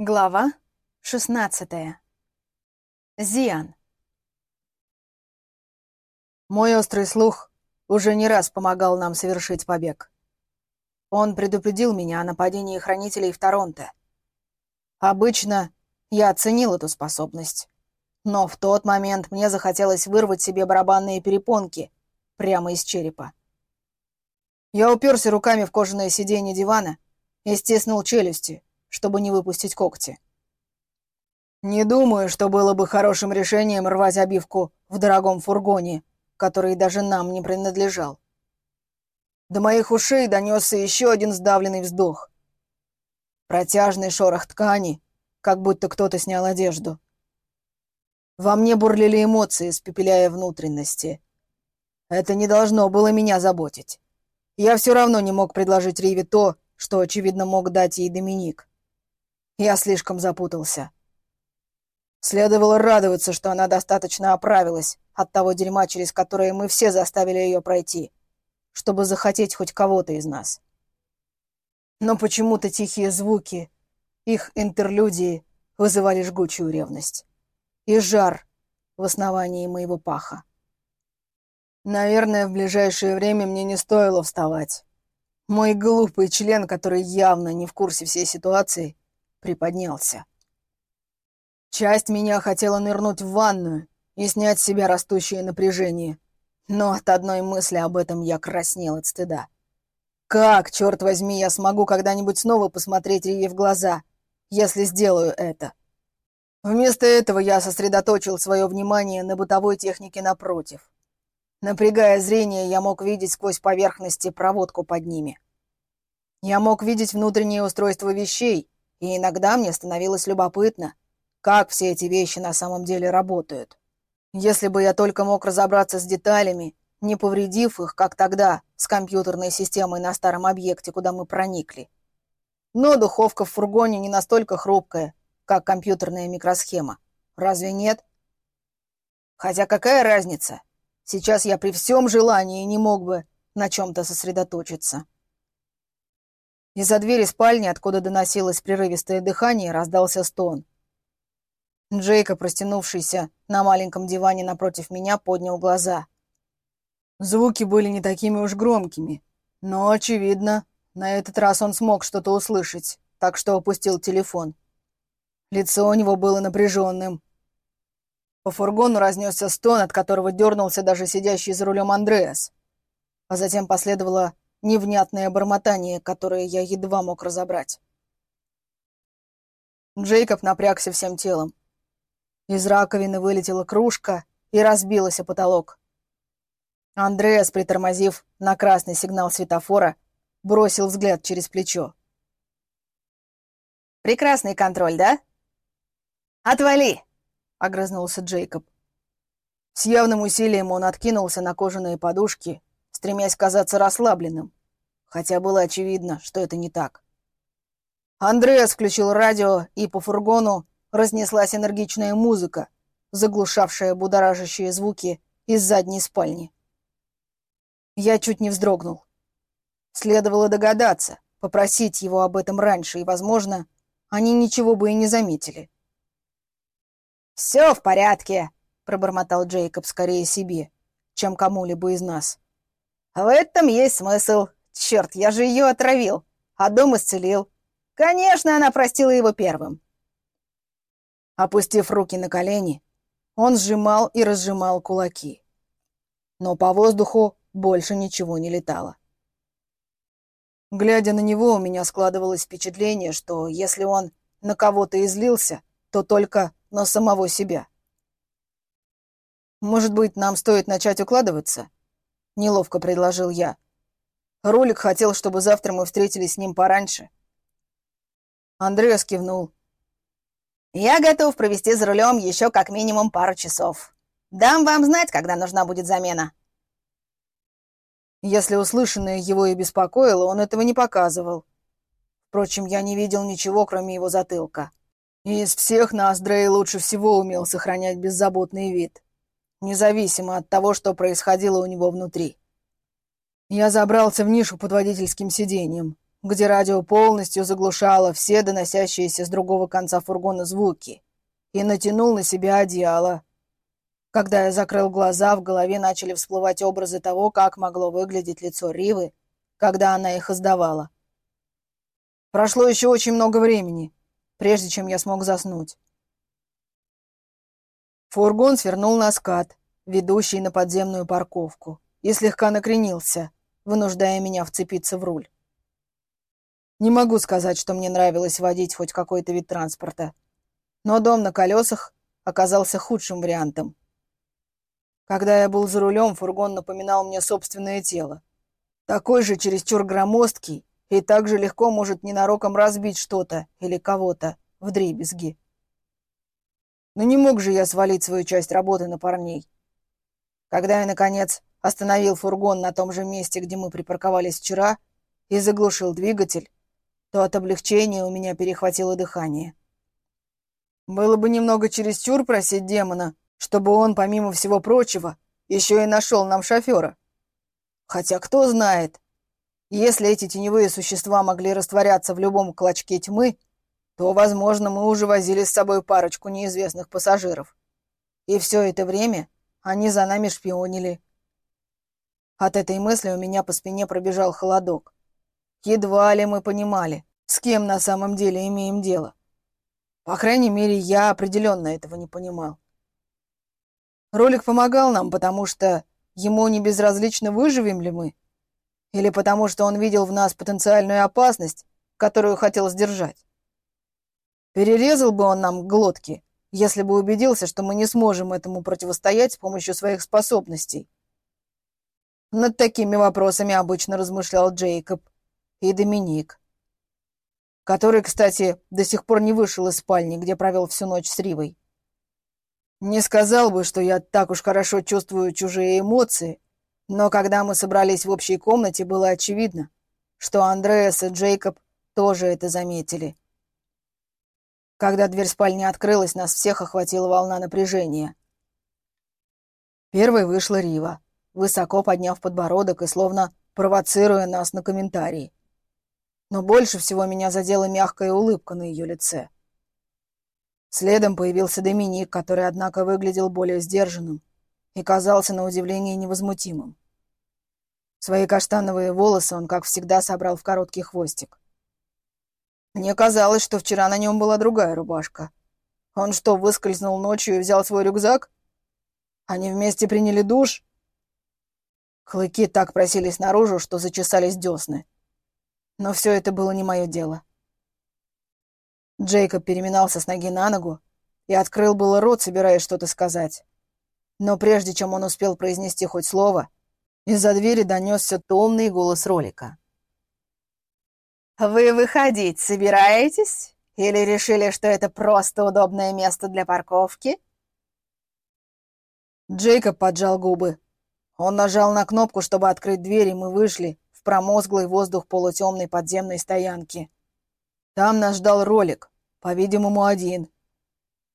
Глава 16. Зиан. Мой острый слух уже не раз помогал нам совершить побег. Он предупредил меня о нападении хранителей в Торонто. Обычно я оценил эту способность, но в тот момент мне захотелось вырвать себе барабанные перепонки прямо из черепа. Я уперся руками в кожаное сиденье дивана и стиснул челюсти, чтобы не выпустить когти. Не думаю, что было бы хорошим решением рвать обивку в дорогом фургоне, который даже нам не принадлежал. До моих ушей донесся еще один сдавленный вздох. Протяжный шорох ткани, как будто кто-то снял одежду. Во мне бурлили эмоции, спепеляя внутренности. Это не должно было меня заботить. Я все равно не мог предложить Риве то, что, очевидно, мог дать ей Доминик. Я слишком запутался. Следовало радоваться, что она достаточно оправилась от того дерьма, через которое мы все заставили ее пройти, чтобы захотеть хоть кого-то из нас. Но почему-то тихие звуки, их интерлюдии вызывали жгучую ревность. И жар в основании моего паха. Наверное, в ближайшее время мне не стоило вставать. Мой глупый член, который явно не в курсе всей ситуации, приподнялся. Часть меня хотела нырнуть в ванную и снять с себя растущее напряжение, но от одной мысли об этом я краснел от стыда. Как, черт возьми, я смогу когда-нибудь снова посмотреть Риве в глаза, если сделаю это? Вместо этого я сосредоточил свое внимание на бытовой технике напротив. Напрягая зрение, я мог видеть сквозь поверхности проводку под ними. Я мог видеть внутреннее устройство вещей, и иногда мне становилось любопытно, как все эти вещи на самом деле работают. Если бы я только мог разобраться с деталями, не повредив их, как тогда, с компьютерной системой на старом объекте, куда мы проникли. Но духовка в фургоне не настолько хрупкая, как компьютерная микросхема. Разве нет? Хотя какая разница? Сейчас я при всем желании не мог бы на чем-то сосредоточиться. Из-за двери спальни, откуда доносилось прерывистое дыхание, раздался стон. Джейка, простянувшийся на маленьком диване напротив меня, поднял глаза. Звуки были не такими уж громкими, но, очевидно, на этот раз он смог что-то услышать, так что опустил телефон. Лицо у него было напряженным. По фургону разнесся стон, от которого дернулся даже сидящий за рулем Андреас. А затем последовало невнятное бормотание, которое я едва мог разобрать. Джейкоб напрягся всем телом. Из раковины вылетела кружка и разбилась о потолок. Андреас, притормозив на красный сигнал светофора, бросил взгляд через плечо. «Прекрасный контроль, да?» «Отвали!» — огрызнулся Джейкоб. С явным усилием он откинулся на кожаные подушки стремясь казаться расслабленным, хотя было очевидно, что это не так. Андреас включил радио, и по фургону разнеслась энергичная музыка, заглушавшая будоражащие звуки из задней спальни. Я чуть не вздрогнул. Следовало догадаться, попросить его об этом раньше, и, возможно, они ничего бы и не заметили. «Все в порядке», — пробормотал Джейкоб скорее себе, чем кому-либо из нас. В этом есть смысл. Черт, я же ее отравил, а дом исцелил. Конечно, она простила его первым. Опустив руки на колени, он сжимал и разжимал кулаки. Но по воздуху больше ничего не летало. Глядя на него, у меня складывалось впечатление, что если он на кого-то излился, то только на самого себя. «Может быть, нам стоит начать укладываться?» Неловко предложил я. Ролик хотел, чтобы завтра мы встретились с ним пораньше. Андреас кивнул. «Я готов провести за рулем еще как минимум пару часов. Дам вам знать, когда нужна будет замена». Если услышанное его и беспокоило, он этого не показывал. Впрочем, я не видел ничего, кроме его затылка. И из всех нас Дрей лучше всего умел сохранять беззаботный вид независимо от того, что происходило у него внутри. Я забрался в нишу под водительским сиденьем где радио полностью заглушало все доносящиеся с другого конца фургона звуки, и натянул на себя одеяло. Когда я закрыл глаза, в голове начали всплывать образы того, как могло выглядеть лицо Ривы, когда она их издавала. Прошло еще очень много времени, прежде чем я смог заснуть. Фургон свернул на скат, ведущий на подземную парковку, и слегка накренился, вынуждая меня вцепиться в руль. Не могу сказать, что мне нравилось водить хоть какой-то вид транспорта, но дом на колесах оказался худшим вариантом. Когда я был за рулем, фургон напоминал мне собственное тело. Такой же чересчур громоздкий и так же легко может ненароком разбить что-то или кого-то в дребезги. Но не мог же я свалить свою часть работы на парней. Когда я, наконец, остановил фургон на том же месте, где мы припарковались вчера, и заглушил двигатель, то от облегчения у меня перехватило дыхание. Было бы немного чересчур просить демона, чтобы он, помимо всего прочего, еще и нашел нам шофера. Хотя кто знает, если эти теневые существа могли растворяться в любом клочке тьмы, то, возможно, мы уже возили с собой парочку неизвестных пассажиров. И все это время они за нами шпионили. От этой мысли у меня по спине пробежал холодок. Едва ли мы понимали, с кем на самом деле имеем дело. По крайней мере, я определенно этого не понимал. Ролик помогал нам, потому что ему не безразлично, выживем ли мы, или потому что он видел в нас потенциальную опасность, которую хотел сдержать. Перерезал бы он нам глотки, если бы убедился, что мы не сможем этому противостоять с помощью своих способностей. Над такими вопросами обычно размышлял Джейкоб и Доминик, который, кстати, до сих пор не вышел из спальни, где провел всю ночь с Ривой. Не сказал бы, что я так уж хорошо чувствую чужие эмоции, но когда мы собрались в общей комнате, было очевидно, что Андреас и Джейкоб тоже это заметили. Когда дверь спальни открылась, нас всех охватила волна напряжения. Первой вышла Рива, высоко подняв подбородок и словно провоцируя нас на комментарии. Но больше всего меня задела мягкая улыбка на ее лице. Следом появился Доминик, который, однако, выглядел более сдержанным и казался на удивление невозмутимым. Свои каштановые волосы он, как всегда, собрал в короткий хвостик. Мне казалось, что вчера на нем была другая рубашка. Он что, выскользнул ночью и взял свой рюкзак? Они вместе приняли душ? Клыки так просились наружу, что зачесались десны. Но все это было не мое дело. Джейкоб переминался с ноги на ногу и открыл было рот, собираясь что-то сказать. Но прежде чем он успел произнести хоть слово, из-за двери донесся томный голос ролика. «Вы выходить собираетесь? Или решили, что это просто удобное место для парковки?» Джейкоб поджал губы. Он нажал на кнопку, чтобы открыть дверь, и мы вышли в промозглый воздух полутемной подземной стоянки. Там нас ждал ролик, по-видимому, один.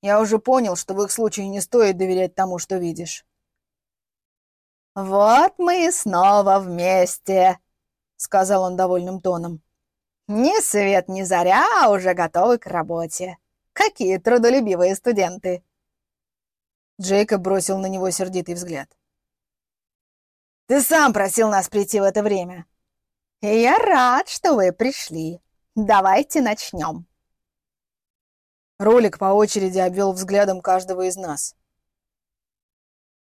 Я уже понял, что в их случае не стоит доверять тому, что видишь. «Вот мы и снова вместе», — сказал он довольным тоном. «Ни свет, ни заря, а уже готовы к работе. Какие трудолюбивые студенты!» Джейкоб бросил на него сердитый взгляд. «Ты сам просил нас прийти в это время. И я рад, что вы пришли. Давайте начнем». Ролик по очереди обвел взглядом каждого из нас.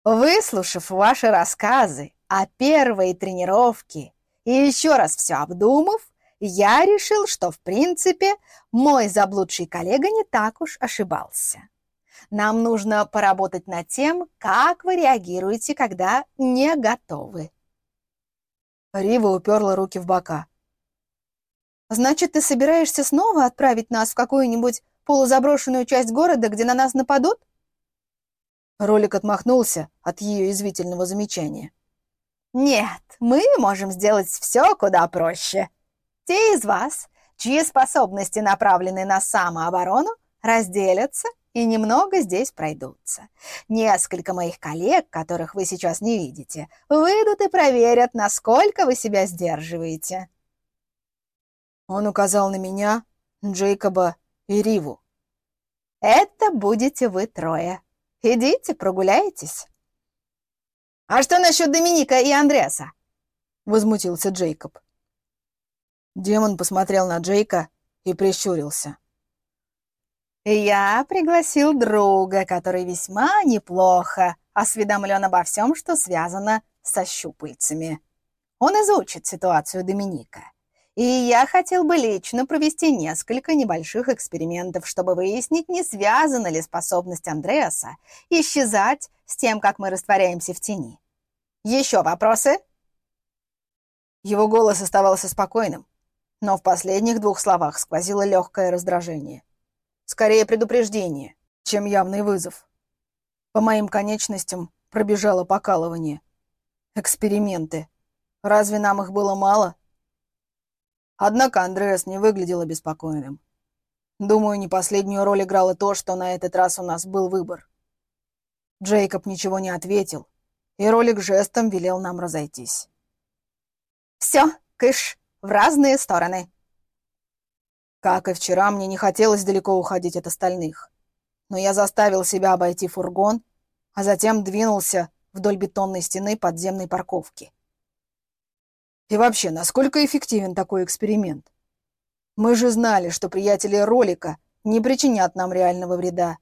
Выслушав ваши рассказы о первой тренировке и еще раз все обдумав, я решил, что, в принципе, мой заблудший коллега не так уж ошибался. Нам нужно поработать над тем, как вы реагируете, когда не готовы. Рива уперла руки в бока. «Значит, ты собираешься снова отправить нас в какую-нибудь полузаброшенную часть города, где на нас нападут?» Ролик отмахнулся от ее извительного замечания. «Нет, мы можем сделать все куда проще. Те из вас, чьи способности направлены на самооборону, разделятся и немного здесь пройдутся. Несколько моих коллег, которых вы сейчас не видите, выйдут и проверят, насколько вы себя сдерживаете». Он указал на меня, Джейкоба и Риву. «Это будете вы трое. Идите, прогуляйтесь». «А что насчет Доминика и Андреаса?» — возмутился Джейкоб. Демон посмотрел на Джейка и прищурился. «Я пригласил друга, который весьма неплохо осведомлен обо всем, что связано со щупальцами. Он изучит ситуацию Доминика. И я хотел бы лично провести несколько небольших экспериментов, чтобы выяснить, не связана ли способность Андреаса исчезать с тем, как мы растворяемся в тени. Еще вопросы?» Его голос оставался спокойным, но в последних двух словах сквозило легкое раздражение. Скорее предупреждение, чем явный вызов. По моим конечностям пробежало покалывание. Эксперименты. Разве нам их было мало? Однако Андреас не выглядел обеспокоенным. Думаю, не последнюю роль играло то, что на этот раз у нас был выбор. Джейкоб ничего не ответил, и ролик жестом велел нам разойтись. «Все, кыш, в разные стороны!» Как и вчера, мне не хотелось далеко уходить от остальных. Но я заставил себя обойти фургон, а затем двинулся вдоль бетонной стены подземной парковки. И вообще, насколько эффективен такой эксперимент? Мы же знали, что приятели ролика не причинят нам реального вреда.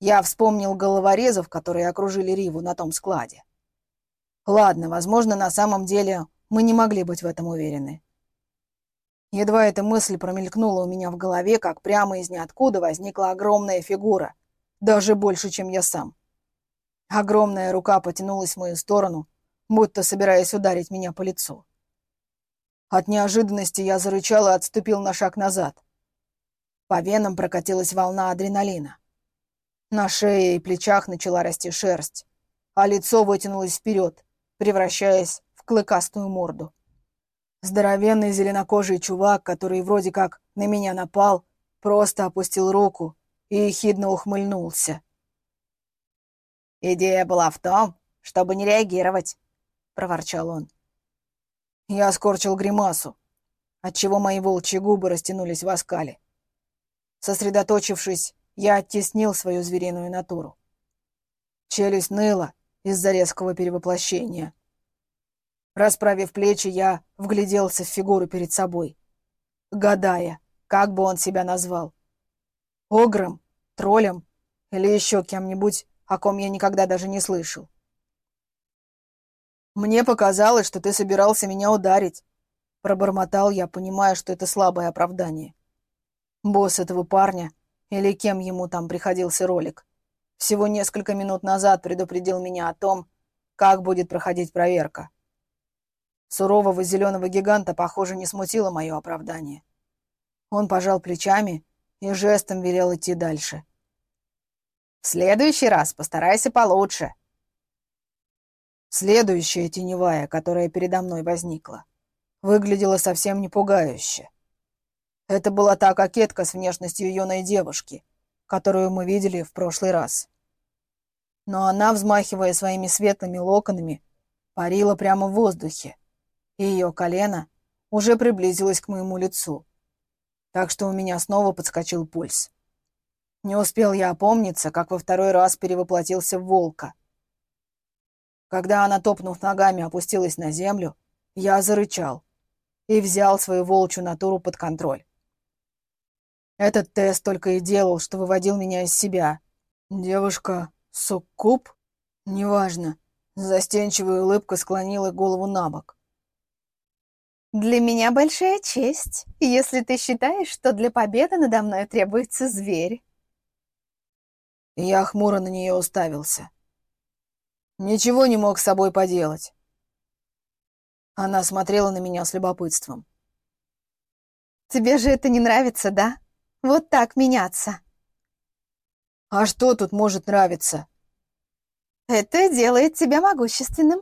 Я вспомнил головорезов, которые окружили Риву на том складе. Ладно, возможно, на самом деле мы не могли быть в этом уверены. Едва эта мысль промелькнула у меня в голове, как прямо из ниоткуда возникла огромная фигура, даже больше, чем я сам. Огромная рука потянулась в мою сторону, будто собираясь ударить меня по лицу. От неожиданности я зарычал и отступил на шаг назад. По венам прокатилась волна адреналина. На шее и плечах начала расти шерсть, а лицо вытянулось вперед, превращаясь клыкастую морду. Здоровенный зеленокожий чувак, который вроде как на меня напал, просто опустил руку и ехидно ухмыльнулся. «Идея была в том, чтобы не реагировать», — проворчал он. Я скорчил гримасу, отчего мои волчьи губы растянулись в оскале. Сосредоточившись, я оттеснил свою звериную натуру. Челюсть ныла из-за резкого перевоплощения. Расправив плечи, я вгляделся в фигуру перед собой, гадая, как бы он себя назвал. Огром, троллем или еще кем-нибудь, о ком я никогда даже не слышал. «Мне показалось, что ты собирался меня ударить», — пробормотал я, понимая, что это слабое оправдание. Босс этого парня, или кем ему там приходился ролик, всего несколько минут назад предупредил меня о том, как будет проходить проверка. Сурового зеленого гиганта, похоже, не смутило мое оправдание. Он пожал плечами и жестом велел идти дальше. «В следующий раз постарайся получше». Следующая теневая, которая передо мной возникла, выглядела совсем не пугающе. Это была та кокетка с внешностью юной девушки, которую мы видели в прошлый раз. Но она, взмахивая своими светлыми локонами, парила прямо в воздухе, и ее колено уже приблизилось к моему лицу. Так что у меня снова подскочил пульс. Не успел я опомниться, как во второй раз перевоплотился в волка. Когда она, топнув ногами, опустилась на землю, я зарычал и взял свою волчью натуру под контроль. Этот тест только и делал, что выводил меня из себя. Девушка Суккуб? Неважно. Застенчивая улыбка склонила голову на бок. Для меня большая честь, если ты считаешь, что для победы надо мной требуется зверь. Я хмуро на нее уставился. Ничего не мог с собой поделать. Она смотрела на меня с любопытством. Тебе же это не нравится, да? Вот так меняться. А что тут может нравиться? Это делает тебя могущественным.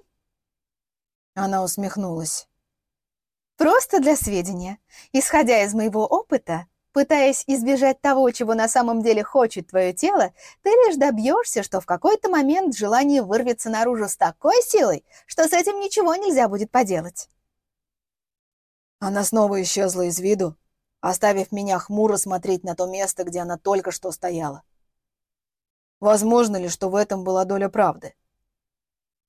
Она усмехнулась. Просто для сведения. Исходя из моего опыта, пытаясь избежать того, чего на самом деле хочет твое тело, ты лишь добьешься, что в какой-то момент желание вырвется наружу с такой силой, что с этим ничего нельзя будет поделать. Она снова исчезла из виду, оставив меня хмуро смотреть на то место, где она только что стояла. Возможно ли, что в этом была доля правды?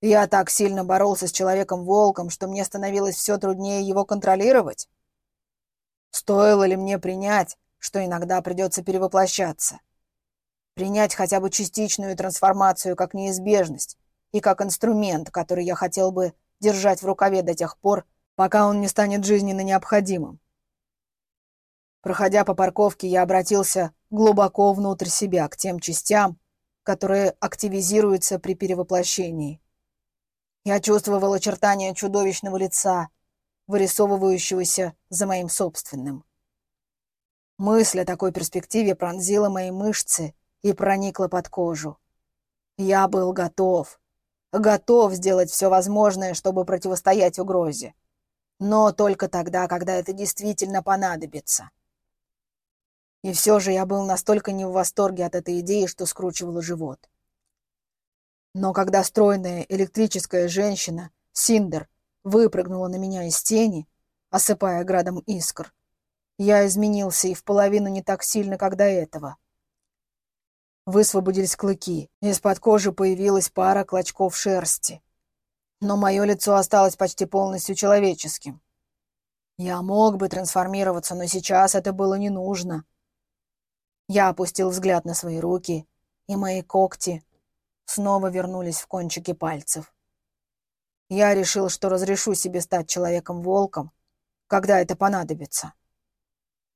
Я так сильно боролся с Человеком-волком, что мне становилось все труднее его контролировать? Стоило ли мне принять, что иногда придется перевоплощаться? Принять хотя бы частичную трансформацию как неизбежность и как инструмент, который я хотел бы держать в рукаве до тех пор, пока он не станет жизненно необходимым. Проходя по парковке, я обратился глубоко внутрь себя, к тем частям, которые активизируются при перевоплощении. Я чувствовал очертания чудовищного лица, вырисовывающегося за моим собственным. Мысль о такой перспективе пронзила мои мышцы и проникла под кожу. Я был готов. Готов сделать все возможное, чтобы противостоять угрозе. Но только тогда, когда это действительно понадобится. И все же я был настолько не в восторге от этой идеи, что скручивало живот. Но когда стройная электрическая женщина, Синдер, выпрыгнула на меня из тени, осыпая градом искр, я изменился и в половину не так сильно, как до этого. Высвободились клыки, из-под кожи появилась пара клочков шерсти. Но мое лицо осталось почти полностью человеческим. Я мог бы трансформироваться, но сейчас это было не нужно. Я опустил взгляд на свои руки, и мои когти снова вернулись в кончики пальцев. Я решил, что разрешу себе стать человеком-волком, когда это понадобится.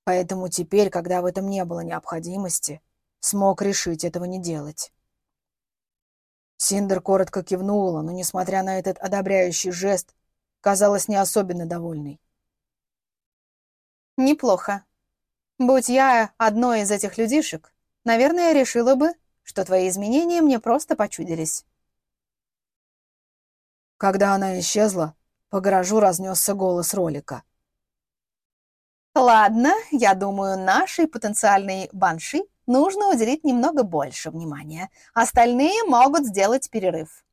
Поэтому теперь, когда в этом не было необходимости, смог решить этого не делать. Синдер коротко кивнула, но, несмотря на этот одобряющий жест, казалась не особенно довольной. «Неплохо. Будь я одной из этих людишек, наверное, решила бы, что твои изменения мне просто почудились». Когда она исчезла, по гаражу разнесся голос ролика. «Ладно, я думаю, нашей потенциальной банши нужно уделить немного больше внимания. Остальные могут сделать перерыв».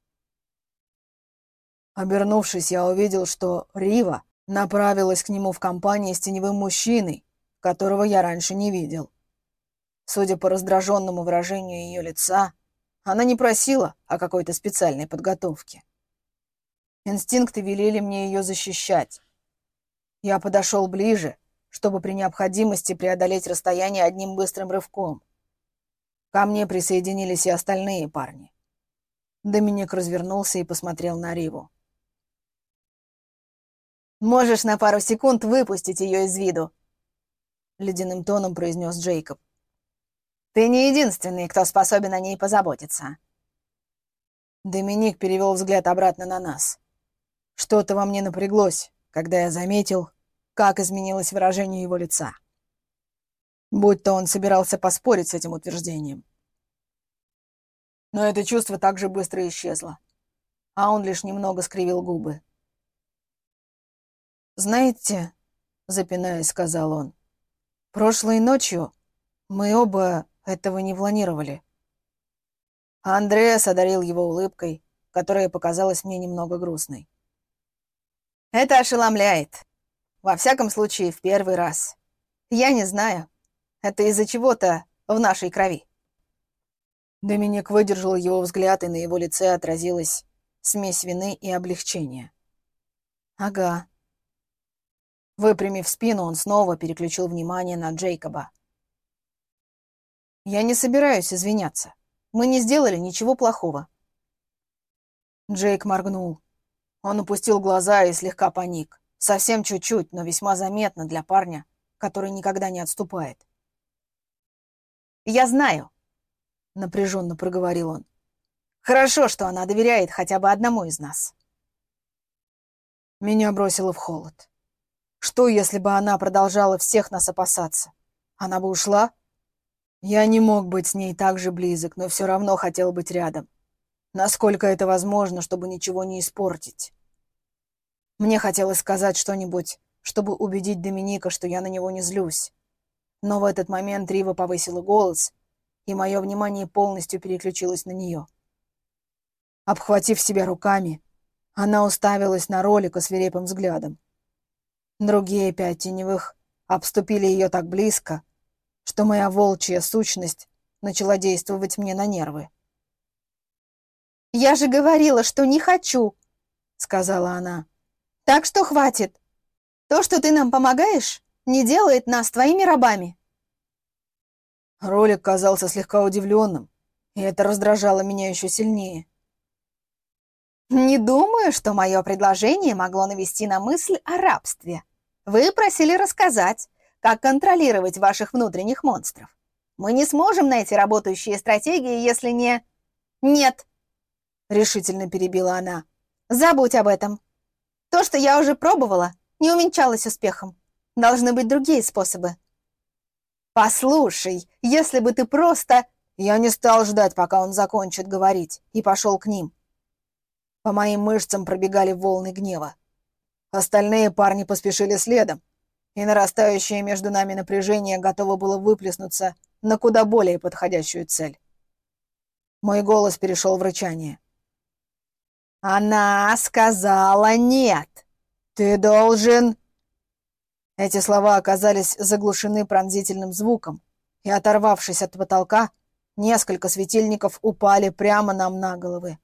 Обернувшись, я увидел, что Рива направилась к нему в компании с теневым мужчиной, которого я раньше не видел. Судя по раздраженному выражению ее лица, она не просила о какой-то специальной подготовке. Инстинкты велели мне ее защищать. Я подошел ближе, чтобы при необходимости преодолеть расстояние одним быстрым рывком. Ко мне присоединились и остальные парни. Доминик развернулся и посмотрел на Риву. «Можешь на пару секунд выпустить ее из виду», — ледяным тоном произнес Джейкоб. «Ты не единственный, кто способен о ней позаботиться». Доминик перевел взгляд обратно на нас. Что-то во мне напряглось, когда я заметил, как изменилось выражение его лица. Будь-то он собирался поспорить с этим утверждением. Но это чувство так же быстро исчезло, а он лишь немного скривил губы. «Знаете, — запинаясь, сказал он, — прошлой ночью мы оба этого не планировали». Андреас одарил его улыбкой, которая показалась мне немного грустной. «Это ошеломляет. Во всяком случае, в первый раз. Я не знаю. Это из-за чего-то в нашей крови». Доминик выдержал его взгляд, и на его лице отразилась смесь вины и облегчения. «Ага». Выпрямив спину, он снова переключил внимание на Джейкоба. «Я не собираюсь извиняться. Мы не сделали ничего плохого». Джейк моргнул. Он опустил глаза и слегка паник. Совсем чуть-чуть, но весьма заметно для парня, который никогда не отступает. «Я знаю», — напряженно проговорил он. «Хорошо, что она доверяет хотя бы одному из нас». Меня бросило в холод. Что, если бы она продолжала всех нас опасаться? Она бы ушла? Я не мог быть с ней так же близок, но все равно хотел быть рядом. Насколько это возможно, чтобы ничего не испортить. Мне хотелось сказать что-нибудь, чтобы убедить Доминика, что я на него не злюсь. Но в этот момент Рива повысила голос, и мое внимание полностью переключилось на нее. Обхватив себя руками, она уставилась на ролика свирепым взглядом. Другие пять теневых обступили ее так близко, что моя волчья сущность начала действовать мне на нервы. «Я же говорила, что не хочу», — сказала она. «Так что хватит. То, что ты нам помогаешь, не делает нас твоими рабами». Ролик казался слегка удивленным, и это раздражало меня еще сильнее. «Не думаю, что мое предложение могло навести на мысль о рабстве. Вы просили рассказать, как контролировать ваших внутренних монстров. Мы не сможем найти работающие стратегии, если не...» «Нет», — решительно перебила она. «Забудь об этом. То, что я уже пробовала, не увенчалось успехом. Должны быть другие способы». «Послушай, если бы ты просто...» Я не стал ждать, пока он закончит говорить, и пошел к ним. По моим мышцам пробегали волны гнева. Остальные парни поспешили следом, и нарастающее между нами напряжение готово было выплеснуться на куда более подходящую цель. Мой голос перешел в рычание. «Она сказала нет! Ты должен...» Эти слова оказались заглушены пронзительным звуком, и, оторвавшись от потолка, несколько светильников упали прямо нам на головы.